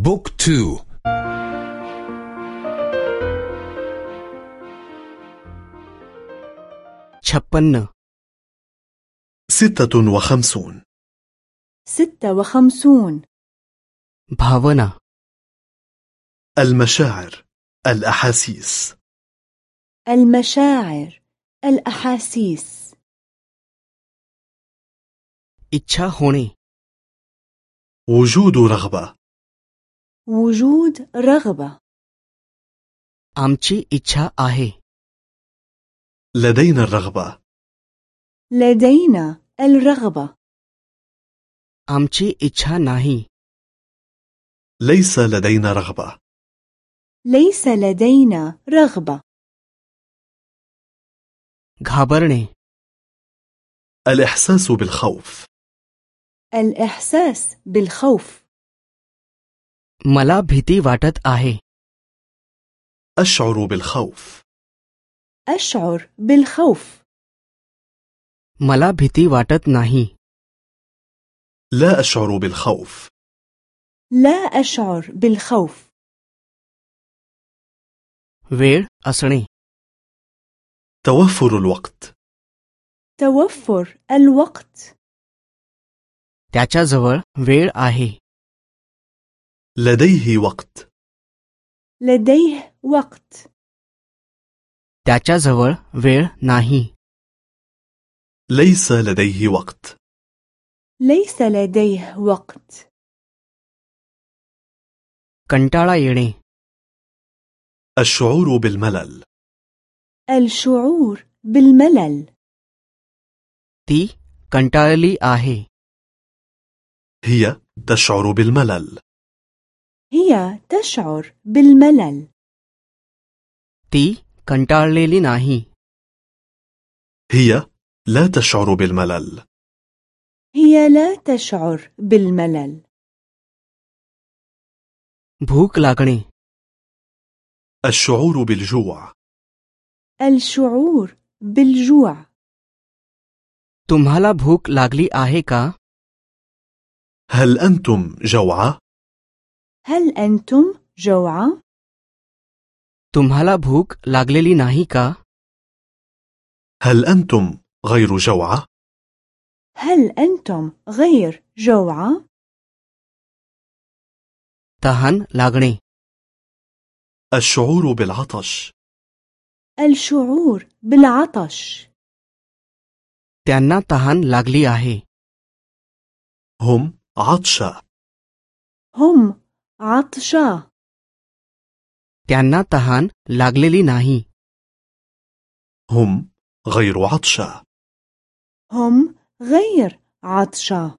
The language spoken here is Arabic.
بوك تو. شبن. ستة وخمسون. ستة وخمسون. بھاونا. المشاعر الأحاسيس. المشاعر الأحاسيس. اچھا ہونے. وجود رغبة. وجود رغبة आमची इच्छा आहे لدينا الرغبة لدينا الرغبة आमची इच्छा नाही ليس لدينا رغبة ليس لدينا رغبة घाबरणे الإحساس بالخوف الإحساس بالخوف मला भीती वाटत आहे أشعر بالخوف أشعر بالخوف मला भीती वाटत नाही لا أشعر بالخوف لا أشعر بالخوف वेळ असणे توفر الوقت توفر الوقت त्याच्याजवळ वेळ आहे لديه وقت لديه وقت त्याच्याजवळ वेळ नाही ليس لديه وقت ليس لديه وقت कंटाळा येणे الشعور بالملل الشعور بالملل ती कंटाळली आहे هي تشعر بالملل هي تشعر بالملل ती कंटाळलेली नाही هي لا تشعر بالملل هي لا تشعر بالملل भूक लागणे الشعور بالجوع الشعور بالجوع तुम्हाला भूक लागली आहे का هل أنتم جوعى؟ هل أنتم جوعى؟ तुम्हाला भूक लागलेली नाही का هل أنتم غير جوعى؟ هل أنتم غير جوعى؟ तहान लागणे الشعور بالعطش الشعور بالعطش त्यांना तहान लागली आहे هم عطشى هم عطشا त्यांना तहान लागलेली नाही هم غير عطشى هم غير عطشا